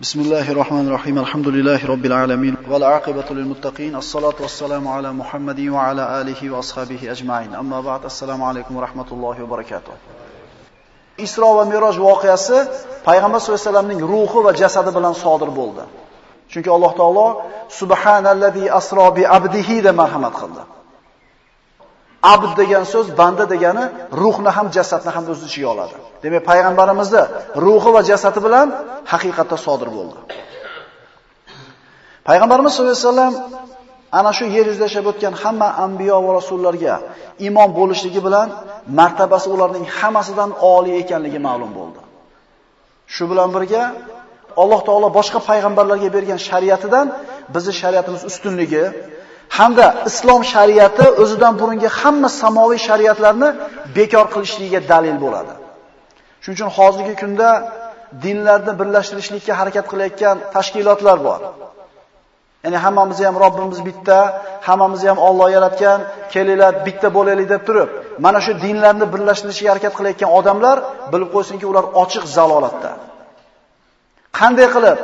بسم الله الرحمن الرحيم الحمد لله رب العالمين والعاقبة للمتقين الصلاة والسلام على محمد وعلى آله وأصحابه أجمعين أما بعد السلام عليكم ورحمة الله وبركاته Isro va Miroj voqeasi payg'ambar sollallohu alayhi vasallamning ruhi va jasadi bilan sodir bo'ldi. Chunki Alloh taolo subhanallazi asro bi abdihi deb marhamat qildi. Abd degan so'z banda degani ruhni ham jasadni ham o'z ichiga oladi. Demak, payg'ambarimizni ruhi va jasadi bilan haqiqatda sodir bo'ldi. Payg'ambarimiz sollallohu alayhi vasallam ana shu yer yuzida yashab o'tgan hamma anbiyo va rasullarga imom bo'lishligi bilan martabasi ularning hammasidan oliy ekanligi ma'lum bo'ldi. Shu bilan birga Alloh taolo boshqa payg'ambarlarga bergan shariatidan bizning shariatimiz ustunligi hamda islom shariati o'zidan burungi hamma samoviy shariatlarni bekor qilishligiga dalil bo'ladi. Shuning uchun hozirgi kunda dinlarni birlashtirishlikka harakat qilayotgan tashkilotlar bor. Ya'ni hammamizni ham Robbimiz bitta, hammamizni ham Alloh yaratgan, kelinglar bitta bo'laylik deb turib, mana shu dinlarni birlashtirishga harakat qilayotgan odamlar bilib qo'ysinki, ular ochiq zalolatda. Qanday qilib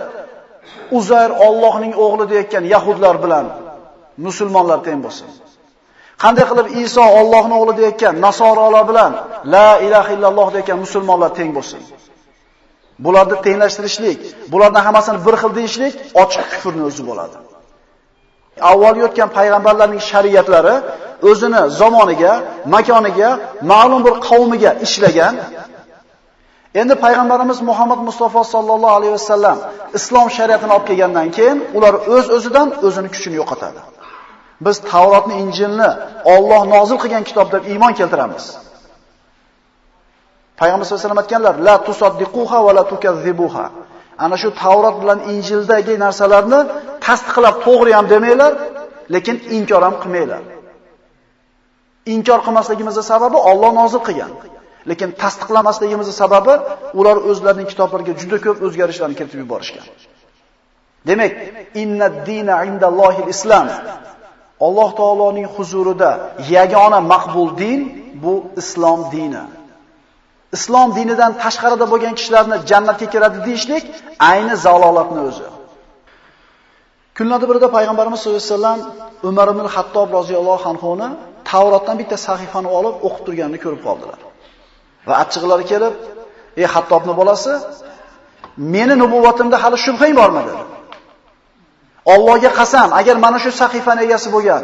Uzayr Allohning o'g'li deyotgan yahudlar bilan musulmonlar teng bo'lsin? Qanday qilib Iso Allohning o'g'li deyotgan nasorolar bilan la ilaha illalloh deyotgan musulmonlar teng bo'lsin? Bularni tenglashtirishlik, bularning hammasini bir xil deyishlik ochiq kufrning o'zi bo'ladi. Avval yotgan payg'ambarlarning shariatlari o'zini zamoniga, makoniga, ma'lum bir qavmiga ishlagan. Endi payg'ambarimiz Muhammad Mustafa sallallohu alayhi vasallam islom shariatini olib kelgandan keyin ular o'z-o'zidan o'zini kuchini yo'qotadi. Biz Tavrotni, Injilni Alloh nozil qilgan kitob deb iymon keltiramiz. Payg'ambar sollallohu alayhi vasallam aytganlar: "La tusaddiquha va la tukazzibuha." Ana shu Tavrot bilan Injildagi narsalarni tasdiqlab to'g'ri ham demanglar, lekin inkor ham qilmanglar. Inkor qilmasligimizning sababi Alloh nozil qilgan. Lekin tasdiqlamasligimizning sababi ular o'zlarining kitoblariga juda ko'p o'zgarishlarni kiritib yuborishgan. Demak, innad dina indallohil islom. Alloh taoloning huzurida yagona maqbul din bu islom dini. Islom dinidan tashqarida bo'lgan kishilarni jannatga kiradi deyishlik ayni zalolatning o'zi. Kunlarda birida payg'ambarimiz sollallohu alayhi vasallam Umar ibn Xattob roziyallohu anhuni Tavrotdan bitta sahifani olib o'qib turganini ko'rib qoldilar. Va achchiqlari kelib, "Ey Xattobning bolasi, meni nubuvatimda hali shubhang bormi?" dedi. Allohga qasam, agar mana shu sahifani egasi bo'lgan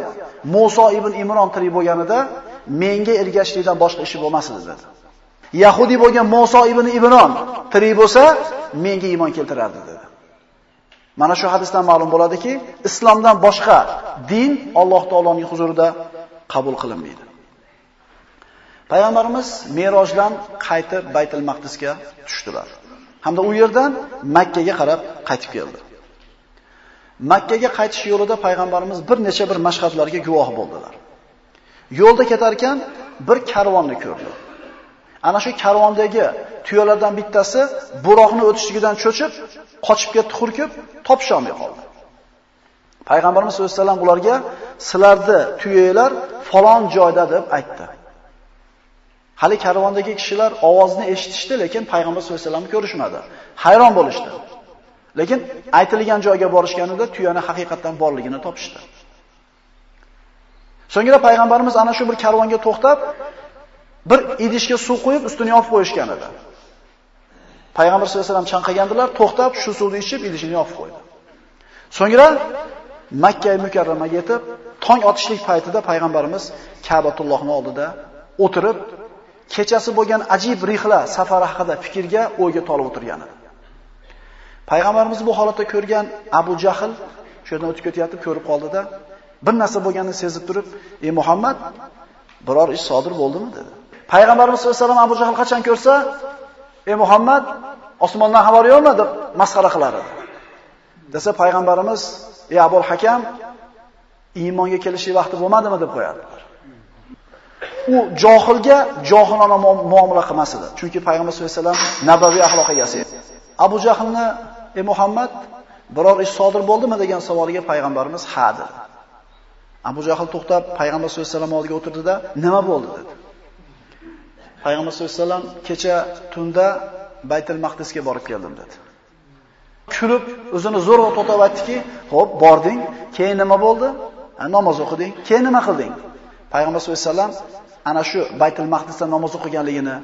Musa ibn Imron tirik bo'lganida menga ergashlikdan boshqa ishi bo'lmas edi dedi. Yahudi bo'lgan Musa ibn Ibron tirik bo'lsa, menga iymon keltirardi dedi. Mana shu hadisdan ma'lum bo'ladiki, islomdan boshqa din Alloh taoloning huzurida qabul qilinmaydi. Payg'ambarimiz Merojdan qaytib Baytul Maqdisga tushdilar. Hamda u yerdan Makka ga qarab qaytib keldi. Makkaga qaytish yo'lida payg'ambarimiz bir necha bir mashhadlarga guvoh bo'ldilar. Yo'lda ketar ekan bir karvonni ko'rdi. Ana shu karvondagi tuyalardan bittasi buroqni o'tishligidan cho'chib, qochib ketdi hurkib, topisholmay qoldi. Payg'ambarimiz sollallohu alayhi vasallam ularga sizlarni tuyalar falon joyda deb aytdi. Hali karvondagi kishilar ovozni eshitishdi, lekin payg'ambar sollallohu alayhi vasallamni ko'rishmadi. Hayron bo'lishdi. Lekin aytilgan joyga borishganida tuyani haqiqatdan borligini topishdi. So'ngra payg'ambarimiz ana shu bir karvonga to'xtab, bir idishga suv qo'yib ustini yopib qo'yishgan edi. Payg'ambar sollallohu alayhi vasallam chanqagandilar, to'xtab shu suvni ichib idishini yopib qo'ydi. So'ngra Makka mukarramaga yetib, tong otishlik paytida payg'ambarimiz Ka'batullohning oldida o'tirib, kechasi bo'lgan ajib rihla safari haqida fikrga, o'yga tolib o'tirgan edi. Payg'ambarimiz bu holatda ko'rgan Abu Jahl shu yerdan o'tib ketyapti, ko'rib qoldida, bir narsa bo'lganini sezib turib, "Ey Muhammad, biror ish sodir bo'ldimi?" dedi. Payg'ambarimiz sollallohu alayhi vasallam Abu Jahl qachon ko'rsa, "Ey Muhammad, osmondan xabar yo'qmi?" deb masxara qilar edi. Desa payg'ambarimiz, "Ey Abul Hakam, iymonga kelishi vaqti bo'lmadimi?" deb qo'yadilar. U johilga johilona muomala qilmas edi. Chunki payg'ambar sollallohu alayhi vasallam nabaviy axloq egasi edi. Abu Jahlni, "Ey Muhammad, biror ish sodir bo'ldimi?" degan savoliga payg'ambarimiz ha dedi. Abu Jahl to'xtab payg'ambar sollallohu alayhi vasallam oldiga o'tirdida, "Nima bo'ldi?" dedi. Payg'ambar sollallohu alayhi vasallam kecha tunda Baytul Maqdisga borib keldim dedi. kulib, o'zini zo'rg'a to'xtab aytdiki, "Xo'p, bording, keyin nima bo'ldi? Namoz o'qiding, keyin nima qilding?" Payg'ambar sollallohu alayhi vasallam ana shu Baytul Maqdisda namoz o'qiganligini,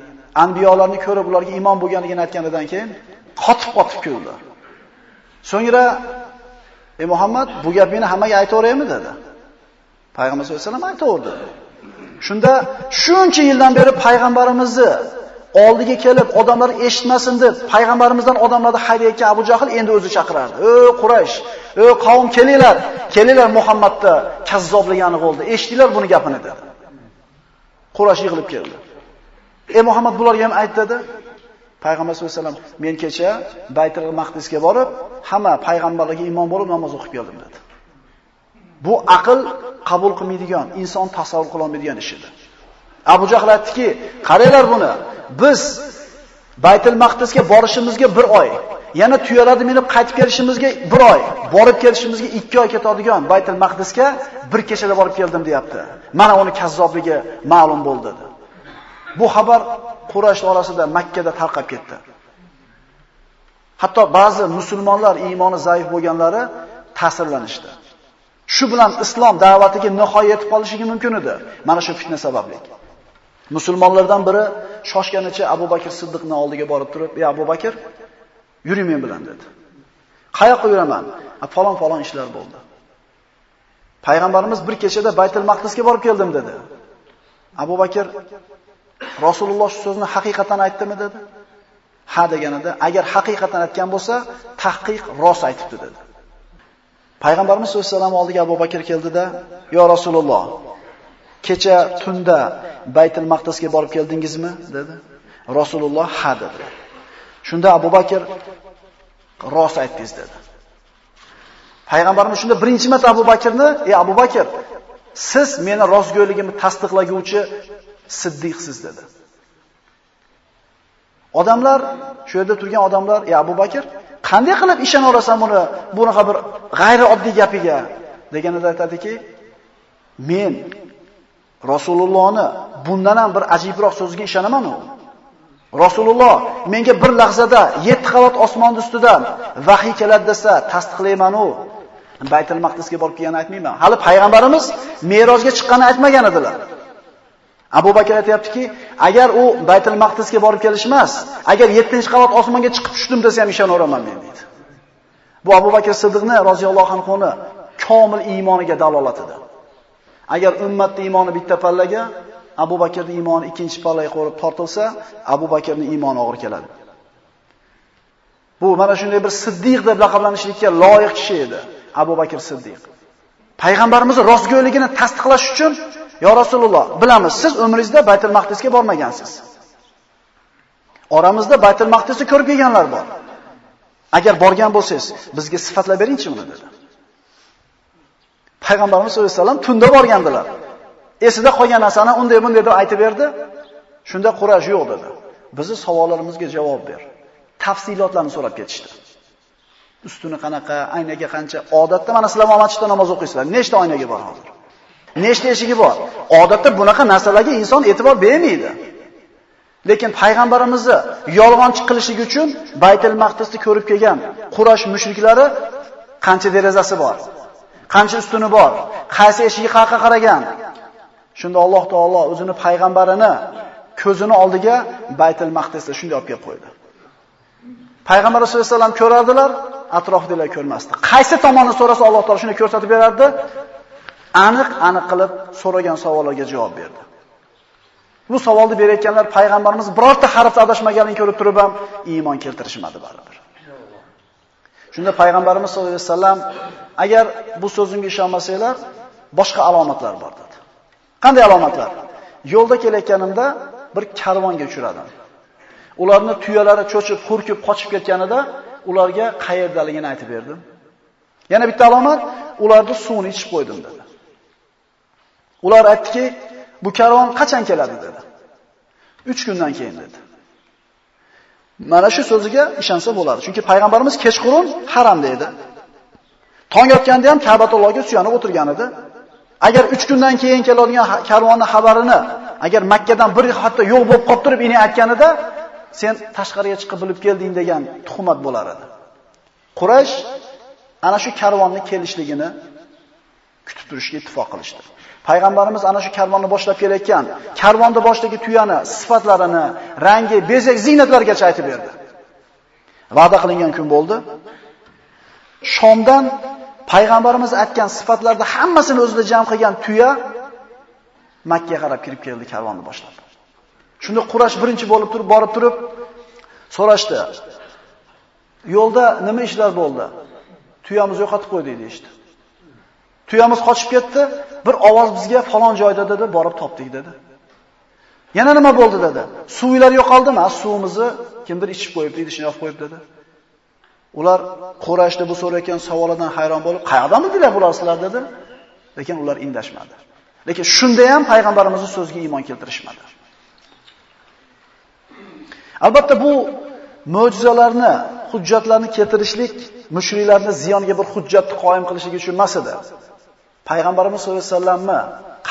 anbiyolarni ko'rib ularga iymon bo'lganligini aytganidan keyin qotib-qotib kuldi. So'ngra "Ey Muhammad, bu gapingni hammaga aytaveraymi?" dedi. Payg'ambar sollallohu alayhi vasallam aytaverdi. Shunda shuncha yildan beri payg'ambarimizni oldiga kelib odamlar eshitmasin deb payg'ambarimizdan odamlarni haydayotgan Abu Jahl endi o'zi chaqirardi. "Ey Quraysh, ey qavm kelinglar, kelinglar Muhammadda kazzoblik aniq bo'ldi. Eshitdinglar buni gapini" dedi. Quraysh yig'ilib keldi. "Ey Muhammad, bularga ham ayt" dedi. Payg'ambar sollallohu alayhi vasallam men kecha Baytul Maqdisga borib, hamma payg'ambarlarga imom bo'lib namoz o'qib keldim dedi. Bu aql qabul qilmaydigan, inson tasavvur qila olmaydigan ish edi. Abu Jahl aytdiki, qaranglar buni. Biz Baytul Maqdisga borishimizga bir oy, yana tuyalarni minib qaytib kelishimizga bir oy, borib kelishimizga 2 oy ketadigan Baytul Maqdisga bir kechada borib keldim deyapti. Mana uni kazzobligi ma'lum bo'ldi dedi. Bu xabar Quraysh orasida Makka da tarqab ketdi. Hatto ba'zi musulmonlar iymoni zaif bo'lganlari ta'sirlanishdi. Shu bilan islom da'vatiga nihoya yetib qolishiga mumkin edi. Mana shu fitna sababli. Musulmonlardan biri shoshganicha Abu Bakr Siddiqning oldiga borib turib, "Ey Abu Bakr, yuring men bilan" dedi. "Qayoqqa yuraman?" "Falon falon ishlar bo'ldi." Payg'ambarimiz bir kechada Baytul Maqdisga borib keldim dedi. Abu Bakr Rasululloh shu so'zni haqiqatan aytdimi dedi. Ha deganida, agar haqiqatan aytgan bo'lsa, tahqiq rost aytibdi dedi. Payg'ambarimiz sollallohu alayhi vasallam oldiga Abu Bakr keldida, "Yo Rasululloh, kecha tunda Baytul Maqdisga borib keldingizmi?" dedi. Rasululloh ha dedi. Shunda Abu Bakr rost aytdingiz dedi. Payg'ambarimiz shunda birinchi marta Abu Bakrni, "Ey Abu Bakr, siz meni rostgo'yligimni tasdiqlaguvchi siddiqsiz" dedi. Odamlar, shu yerda turgan odamlar, "Ey Abu Bakr, qanday qilib ishona olasan buni, bunaqa bir g'ayri oddiy gapiga?" deganida aytadiki, "Men Rasulullohni bundan ham bir ajibroq so'ziga ishonaman u. Rasululloh menga bir lahzada 7 qavat osmon ustidan vahiy keladi desa, tasdiqlayman u. Baytul Maqdisga borib kelganini aytmayman. Hali payg'ambarimiz Merojga chiqqanini aytmagan edilar. Abu Bakr aytayaptiki, agar u Baytul Maqdisga borib kelish emas, agar 7-qavat osmonga chiqib tushdim desa ham ishonaveraman men deydi. Bu Abu Bakr Siddiqni roziyallohu anhuni komil iymoniga dalolat edi. Agar ummatning iymoni bitta pallaga, Abu Bakrning iymoni ikkinchi pallaga qo'rib tortilsa, Abu Bakrning iymoni og'ir keladi. Bu mana shunday bir siddiq deb laqablanishlikka loyiq kishi edi, Abu Bakr Siddiq. Payg'ambarimiz rostgo'yligini tasdiqlash uchun "Yo Rasululloh, bilamiz, siz umringizda Baytul Maqdisga bormagansiz. Oramizda Baytul Maqdisni ko'rib kelganlar bor. Agar borgan bo'lsangiz, bizga sifatlab beringchi uni" dedi. Payg'ambarimiz sollallohu alayhi vasallam tunda borgandilar. Esida qolgan narsani unday bunday deb aytib berdi. Shunda quraj yo'q dedi. Bizi savollarimizga javob ber. Tafsilotlarni so'rab ketishdi. Ustuni qanaqa, aynaga qancha? Odatda mana sizlar masjidda namoz o'qiysizlar. Nechta oynaga bor hozir? Nechta eshigi bor? Odatda bunaqa narsalarga inson e'tibor bermaydi. Lekin payg'ambarimizni yolg'onchi qilishligi uchun Baytul Maqdisni ko'rib kelgan Quraysh mushriklari qancha derazasi bor? Qancha ustuni bor? Qaysi eshigi qayerga qaragan? Shunda Alloh taolo o'zini payg'ambarini ko'zini oldiga Baytul Maqdisda shunday olib kelib qo'ydi. Payg'ambar sollallohu alayhi vasallam ko'rardilar, atrofdagilar ko'rmasdi. Qaysi tomonni so'rasa Alloh taolo shuni ko'rsatib berardi. Aniq, aniq qilib so'ragan savollarga javob berdi. Bu savolni berayotganlar payg'ambarimiz birorta harfda adashmaganini ko'rib turib ham iymon keltirishmadi baribir. Shunda payg'ambarimiz sollallohu alayhi vasallam agar bu so'zimga ishonmasanglar, boshqa alomatlar bor dedi. Qanday alomatlar? Yo'lda kelayotganimda bir karvonga uchradim. Ularni tuyalari cho'chib, hurkib, qochib ketganida ularga qayerdaligini aytib berdim. Yana bitta alomat, ularni suvni ichib qo'ydim dedi. Ular aytdiki, bu karvon qachon keladi dedi. 3 kundan keyin dedi. Mana shu so'ziga ishonsa bo'ladi. Chunki payg'ambarimiz kechqurun haramda edi. Tong otganda ham Ka'batullohga suyanib o'tirgan edi. Agar 3 kundan keyin keladigan karvonni xabarini agar Makkadan bir hatto yo'q bo'lib qolib turib ini aytganida sen tashqariga chiqib bilib kelding degan tuhmat bo'lar edi. Quraysh ana shu karvonning kelishligini kutib turishga ittifoq qilishdi. Payg'ambarimiz ana shu karvonni boshlab kelayotgan, karvonni boshdagi tuyani, sifatlarini, rangi, bezak, ziynatlargacha aytib berdi. Va'da qilingan kun bo'ldi. Shomdan payg'ambarimiz aytgan sifatlarda hammasini o'zida jam qilgan tuya Makka ga qarab kirib keldi karvonni boshlab. Shunda Qurash birinchi bo'lib turib, borib turib so'rashdi. Yo'lda nima ishlar bo'ldi? Tuyamiz yo'qotib qo'ydik deydi. Tuyamiz qochib ketdi, bir ovoz bizga falon joyda dedi, borib topdik dedi. Yana nima bo'ldi dedi. Suvlar yo'qoldimi? Suvimizni kimdir ichib qo'yibdi, idishini yopib qo'yib dedi. Ular Qurayshda bu so'rayotgan savolidan hayron bo'lib, "Qayerdan bildilar bular sizlar?" dedi. Lekin ular indashmadi. Lekin shunda ham payg'ambarimizning so'ziga iymon keltirishmadi. Albatta bu mo'jizalarni, hujjatlarni keltirishlik mushriklarni ziyonga bir hujjatni qoyim qilishligi uchun emas edi. Payg'ambarimiz sollallohu alayhi vasallamni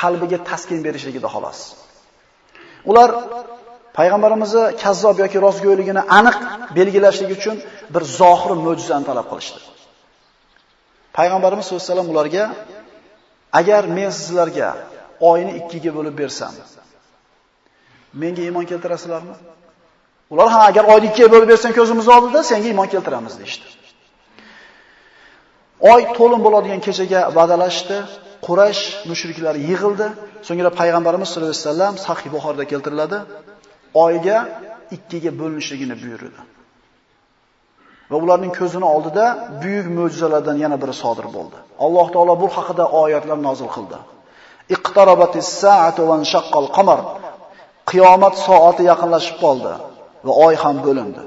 qalbiga taskin berishligida xolos. Ular payg'ambarimizni kazzob yoki rostgo'yligini aniq belgilashlik uchun bir zohir mo'jizani talab qilishdi. Payg'ambarimiz sollallohu alayhi vasallam ularga agar men sizlarga oyni ikkiga bo'lib bersam, menga iymon keltirasizlarmi? Ular ha agar oyni ikkiga bo'lib bersang ko'zimiz oldida senga iymon keltiramiz deydi. Oy to'lin bo'ladigan kechaga va'dalashdi. Quraysh mushriklari yig'ildi. So'ngra payg'ambarimiz sollallohu alayhi vasallam Sahih Buxorida keltiriladi. Oyga ikkiga bo'linishligini buyurdi. Va ularning ko'zini oldida buyuk mo'jizalardan yana biri sodir bo'ldi. Alloh taolo bu haqida oyatlar nozil qildi. Iqtarabatis sa'atu va shaqqal qamar. Qiyomat soati yaqinlashib qoldi va oy ham bo'lindi.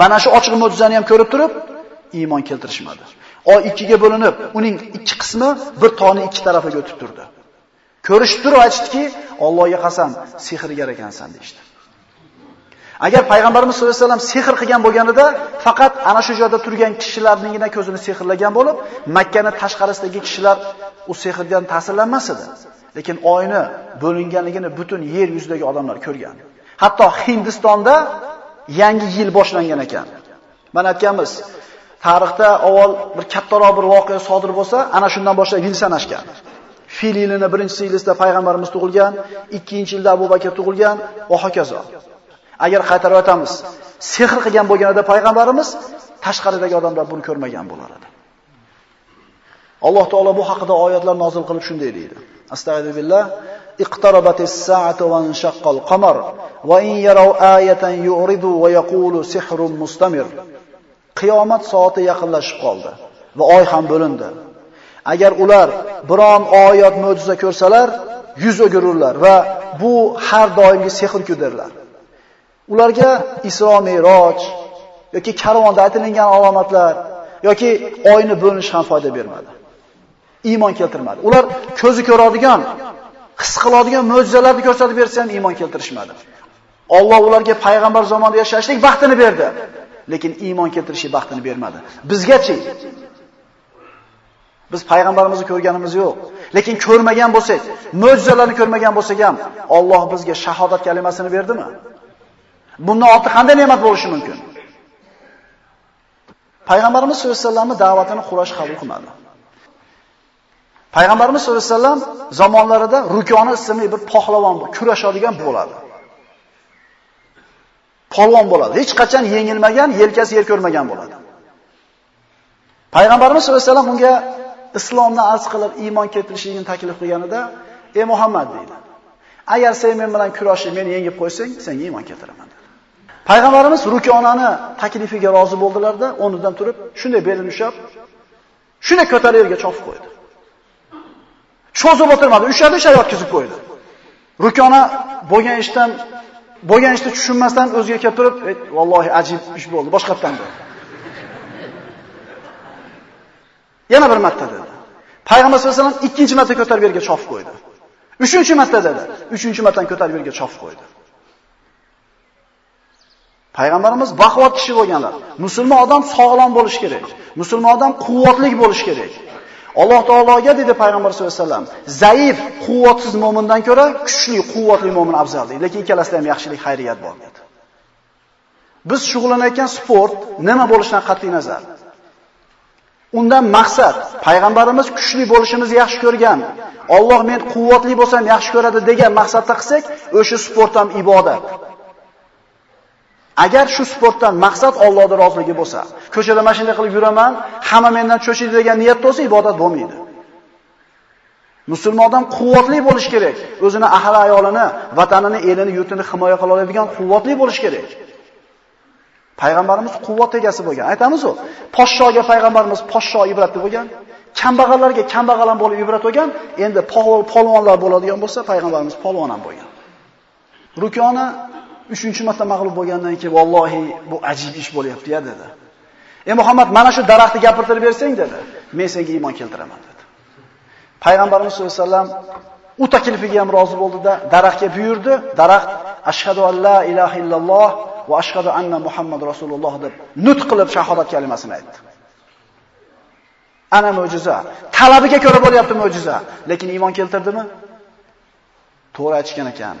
Mana shu ochiq mo'jizani ham ko'rib turib, iymon keltirishmadi. Oy ikkiga bo'linib, uning ikki qismi bir toni ikki tarafiga o'tib turdi. Ko'rishib turib aytishdiki, Allohga qasam, sehrgar ekansan deydi. Agar payg'ambarimiz sollallohu alayhi vasallam sehr qilgan bo'lganida, faqat ana shu joyda turgan kishilarningina ko'zini sehrlagan bo'lib, Makkani tashqarisidagi kishilar u sehrdan ta'sirlanmas edi. Lekin oyni bo'linganligini butun yer yuzidagi odamlar ko'rgan. Hatto Hindistonda yangi yil boshlangan ekan. Mana aytganmiz, tarixda avval bir kattaroq bir voqea sodir bo'lsa, ana shundan boshlab yil sanashgan. Fil yilini birinchi yilida payg'ambarimiz tug'ilgan, 2-yilda Abu Bakr tug'ilgan va hokazo. Agar qaytarib o'tamiz, sehr qilgan bo'lganida payg'ambarimiz tashqaridagi odamlar buni ko'rmagan bo'lar edi. Alloh taolo bu haqida oyatlar nozil qilib shunday deydi. Astagfirullah. Iqtarabatis sa'atu wa shaqqal qamar va in yaraw ayatan yu'ridu va yaqulu sihrun mustamir. Qiyomat soati yaqinlashib qoldi va oy ham bo'lindi. Agar ular biron oyat mo'jiza ko'rsalar, yuz o'girurlar va bu har doimgi sehr kudirlar. Ularga Isro Miroj yoki karvonda aytilgan alomatlar yoki oyni bo'linish ham foyda bermadi. Iymon keltirmadi. Ular ko'zi ko'radigan, his qiladigan mo'jizalarni ko'rsatib bersa ham iymon keltirishmadi. Alloh ularga payg'ambar zamonida yashashlik baxtini berdi, lekin iymon keltirishi baxtini bermadi. Bizgachi Biz payg'ambarimizni ko'rganimiz yo'q. Lekin ko'rmagan bo'lsak, mo'jizalarni ko'rmagan bo'lsak ham Alloh bizga shahodat kalimasini berdimi? Bundan ortiq qanday ne'mat bo'lishi mumkin? Payg'ambarimiz sollallohu alayhi vasallamning da'vatini Quraysh qabul qilmadi. Payg'ambarimiz sollallohu alayhi vasallam zamonlarida Rukona ismli bir pahlavon kurashadigan bo'ladi. Polvon bo'ladi. Hech qachon yengilmagan, yelkasi yer ko'rmagan bo'ladi. Payg'ambarimiz sollallohu alayhi vasallam unga islomni arz qilib iymon keltirishligini taklif qilganida, "Ey Muhammad" deydi. "Agar sen men bilan kurashib meni yengib qo'ysang, senga iymon keltiraman." Payg'ambarimiz Rukonani taklifiga rozi bo'ldilarda, o'rnidan turib, shunday belini ushab, shunday ko'tarib yerga chopib qo'ydi. Cho'zib o'tirmadi, ushadi, usha yotkizib qo'ydi. Rukona bo'lgan ishdan bo'lgan ishni tushunmasdan o'ziga kelib turib, eh, "Vallohi ajib ish bo'ldi, boshqatdan" bo'ldi." Yana bir marta dedi. Payg'ambar sollallohu alayhi vasallam ikkinchi marta ko'tarib yerga chopib qo'ydi. Uchinchi marta dedi. Uchinchi marta ko'tarib yerga chopib qo'ydi. Payg'ambarimiz baquvvat kishi bo'lganlar. Musulmon odam sog'lom bo'lishi kerak. Musulmon odam quvvatli bo'lishi kerak. Alloh taologa dedi payg'ambar sollallohu alayhi vasallam, zaif, quvvatsiz mo'mindan ko'ra kuchli, quvvatli mo'min afzal dedi. Lekin ikkalasida ham yaxshilik, xayriyat bor dedi. Biz shug'ullanayotgan sport nima bo'lishidan qat'iy nazar Undan maqsad payg'ambarimiz kuchli bo'lishimizni yaxshi ko'rgan, Alloh men quvvatli bo'lsam yaxshi ko'radi degan maqsadda qilsak, o'sha sport ham ibodat. Agar shu sportdan maqsad Allohning roziligi bo'lsa, ko'chada mashina qilib yuraman, hamma mendan cho'chiydi degan niyat bo'lsa, ibodat bo'lmaydi. Musulmon odam quvvatli bo'lish kerak. O'zini ahli ayolini, vatanini, elini, yurtini himoya qila oladigan quvvatli bo'lish kerak. Payg'ambarimiz quvvat egasi bo'lgan. Aytamiz-ku, poshshoga payg'ambarimiz poshsho ibratli bo'lgan, kambag'allarga kambag'al bo'lib ibrat bo'lgan, endi polvonlar bo'ladigan bo'lsa, payg'ambarimiz polvon ham bo'lgan. 3-chi marta mag'lub bo'lgandan keyin vallohi bu ajib ish bo'lyapti-ya dedi. Ey Muhammad, mana shu daraxtni gapirtirib bersang dedi, men senga iymon keltiraman dedi. Payg'ambarimiz sollallohu alayhi vasallam u taklifiga ham rozi bo'ldida, daraxtga buyurdi. Daraxt ashhadu an la ilaha illalloh va ashhadu anna Muhammad rasululloh deb nutq qilib shahodat kalimasini aytdi. Ana mo'jiza. Talabiga ko'ra bo'lyapti mo'jiza, lekin iymon keltirdimi? To'g'ri aytgan ekan.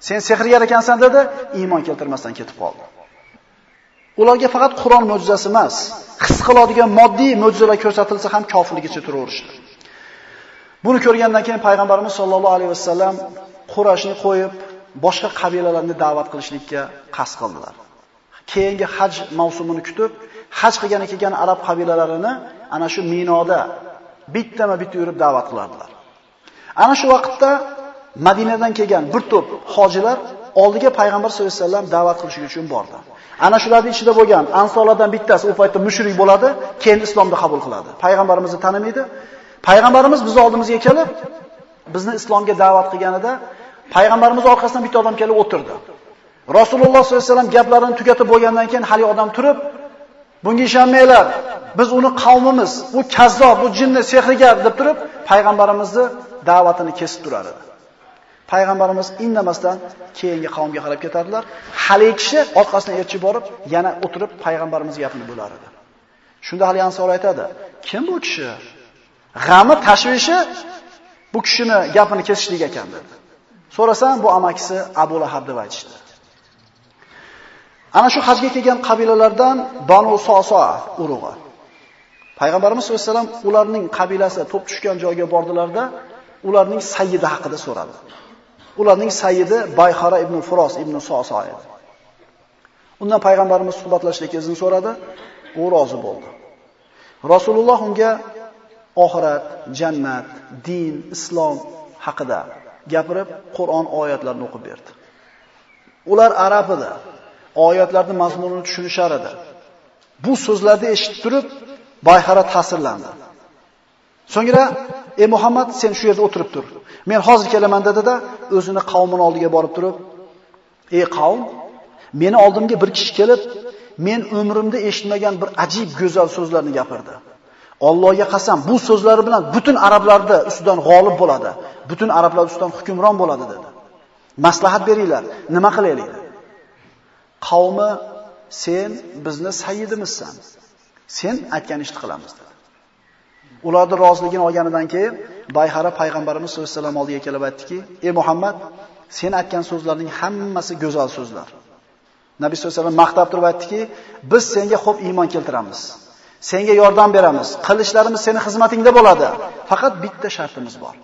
Sen sehrgar ekansan dedi, iymon keltirmasdan ketib qoldi. Ularga faqat Qur'on mo'jizasi emas, his qiladigan moddiy mo'jizalar ko'rsatilsa ham kofirligicha turaverishdi. Buni ko'rgandan keyin payg'ambarimiz sollallohu alayhi vasallam Qurashni qo'yib, boshqa qabilalarni da'vat qilishlikka qasd qildilar. Keyingi haj mavsumini kutib, haj qilgani kelgan arab qabilalarini ana shu Minoda bittama-bitta yurib da'vat qilardilar. Ana shu vaqtda Madinadan kelgan bir to'p hojilar oldiga payg'ambar sollallohu alayhi vasallam da'vat qilish uchun bordi. Ana shularning ichida bo'lgan ansorlardan bittasi u paytda mushrik bo'ladi, keyin islomni qabul qiladi. Payg'ambarimizni tanimaydi. Payg'ambarimiz bizning oldimizga kelib, bizni islomga da'vat qilganida payg'ambarimiz orqasidan bitta odam kelib o'tirdi. Rasululloh sollallohu alayhi vasallam gaplarini tugatib bo'lgandan keyin hali odam turib, bunga ishonmanglar. Biz uni qavmimiz, bu kazzob, bu jinni, sehrgar deb turib, payg'ambarimizni da'vatini kesib turar edi. Payg'ambarimiz indamasdan keyingi qavmga qarab ketardilar. Hali kishi orqasidan erchi borib, yana o'tirib payg'ambarimiz gapini bo'lar edi. Shunda hali ansor aytadi: "Kim bu kishi? G'ami, tashvishi bu kishini gapini kesishlik ekan" dedi. So'rasam, bu amakisi Abu Lahab deb aytishdi. Ana shu hajga kelgan qabilalardan Banu Soso urug'i. Payg'ambarimiz sollallohu alayhi vasallam ularning qabilasi to'p tushgan joyga bordilarda, ularning sayyidi haqida so'radi. Ularning sayyidi Bayxara ibn Furos ibn Sosa edi. Undan payg'ambarimiz suhbatlashishga izn so'radi, u rozi bo'ldi. Rasululloh unga oxirat, jannat, din, islom haqida gapirib, Qur'on oyatlarini o'qib berdi. Ular arab edi. Oyatlarning mazmunini tushunishar edi. Bu so'zlarni eshitib turib, Bayxara ta'sirlandi. So'ngra, "Ey Muhammad, sen shu yerda o'tirib tur. Men hozir kelaman" dedi-da, o'zini qavmini oldiga borib turib, "Ey qavm, meni oldimga bir kishi kelib, men umrimda eshitmagan bir ajib go'zal so'zlarni gapirdi. Allohga qasam, bu so'zlari bilan butun arablarda ustidan g'olib bo'ladi. Butun arablar ustidan hukmron bo'ladi" dedi. Maslahat beringlar, nima qilaylik? Qavmi sen bizni sayyidimizsan. Sen aytgan ishni qilamiz dedi. Ularning roziligini olganidan keyin Bayhara payg'ambarimiz sollallohu alayhi vasallam oldiga kelib aytdiki: "Ey Muhammad, sen aytgan so'zlarning hammasi go'zal so'zlar." Nabiy sollallohu alayhi vasallam maqtab turib aytdiki: "Biz senga xo'p iymon keltiramiz. Senga yordam beramiz. Qilishlarimiz seni xizmatingda bo'ladi. Faqat bitta shartimiz bor.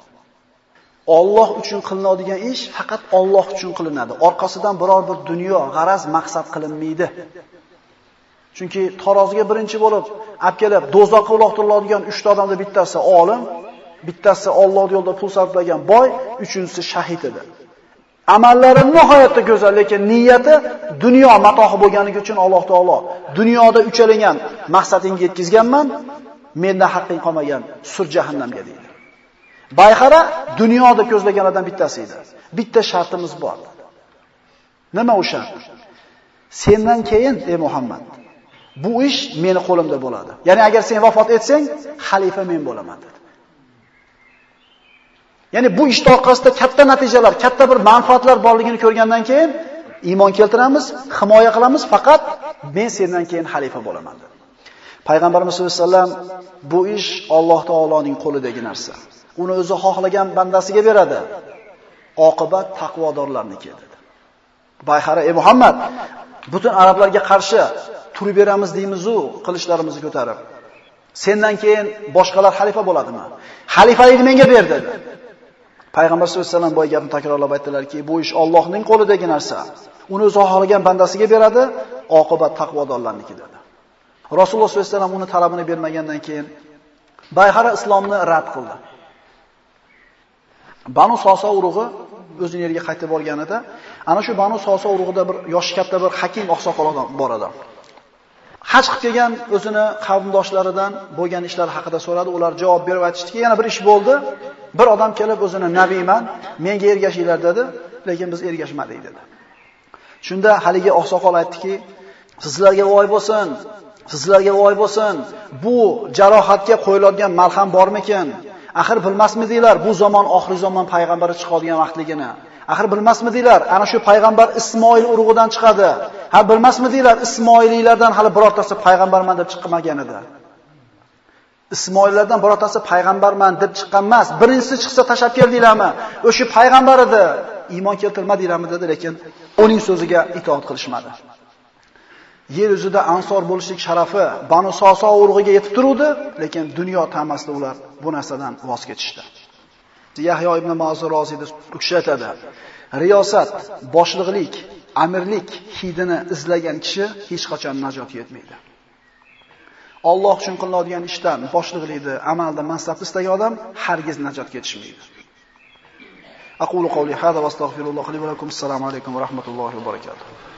Alloh uchun qilinadigan ish faqat Alloh uchun qilinadi. Orqasidan biror bir dunyo, g'araz, maqsad qilinmaydi." Chunki taroziga birinchi bo'lib olib kelib dozoqqa uloqtiriladigan 3 ta odamda bittasi olim, bittasi Alloh yo'lida pul sarflagan boy, uchinchisi shahid edi. Amallari nihoyatda go'zal, lekin niyati dunyo matohi bo'lganligi uchun Alloh taolo dunyoda uchalingan maqsadingga yetkazganman, menda haqqing qolmagan, sur jahannamga deydi. Bayxara dunyoda ko'zlaganlardan bittasi edi. Bitta shartimiz bor. Nima o'sha? Sendan keyin ey Muhammad Bu ish meni qo'limda bo'ladi. Ya'ni agar sen vafot etsang, xalifa men bo'laman dedi. Ya'ni bu ish orqasida katta natijalar, katta bir manfaatlar borligini ko'rgandan keyin iymon keltiramiz, himoya qilamiz, faqat men sendan keyin xalifa bo'laman dedi. Payg'ambarimiz sollallohu alayhi vasallam bu ish Alloh taoloning qo'lidagi narsa. Uni o'zi xohlagan bandasiga beradi. Oqibat taqvodorlarniki dedi. Bayxara ey Muhammad, butun arablarga qarshi turib beramiz deymiz-u, qilishlarimizni ko'tarib. Sendan keyin boshqalar xalifa bo'ladimi? Xalifalikni menga ber dedi. Payg'ambar sollallohu alayhi vasallam boy gapni takrorlab aytdilarki, bu ish Allohning qo'lidagi narsa. Uni o'zi xohlagan bandasiga beradi, oqibat taqvodorlarniki dedi. Rasululloh sollallohu alayhi vasallam uni talabini bermagandan keyin Bayhara islomni rad qildi. Banu Sosa urug'i o'zini yeriga qaytib borganida, ana shu Banu Sosa urug'ida bir yosh katta bir hakim oqsoqol odam bor edi. Haj qilib kelgan o'zini qavmdoshlaridan bo'lgan ishlar haqida so'radi. Ular javob berib aytishdiki, yana bir ish bo'ldi. Bir odam kelib o'zini nabiyman, menga ergashinglar dedi, lekin biz ergashmadik dedi. Shunda haligi oqsoqol aytdiki, sizlarga voy bo'lsin, sizlarga voy bo'lsin. Bu jarohatga qo'yiladigan malham bormikan? Axir bilmasmidinglar, bu zamon oxir zamon payg'ambari chiqadigan vaqtligini? Axir bilmasmidinglar, ana shu payg'ambar Ismoil urug'idan chiqadi. Ha bilmasmidinglar, Ismoiliylardan hali birortasi payg'ambarman deb chiqmagan edi. Ismoillardan birortasi payg'ambarman deb chiqqan emas. Birinchisi chiqsa tashab keldinglarmi? O'sha payg'ambar edi. Iymon keltirmadinglarmi dedi, lekin uning so'ziga itoat qilishmadi. Yer yuzida ansor bo'lishlik sharafi Banu Soso urug'iga yetib turuvdi, lekin dunyo tamasida ular bu narsadan voz kechishdi. Yahyo ibn Ma'zur roziyda u kishi aytadi: Riyosat, boshliqlik, amirlik hidini izlagan kishi hech qachon najot yetmaydi. Alloh uchun qilinadigan ishdan, boshliqlikni, amalda mansabni istagan odam hargiz najot ketishmaydi. Aqulu qawli hada va astagfirulloh li va lakum. Assalomu alaykum va rahmatullohi va barakatuh.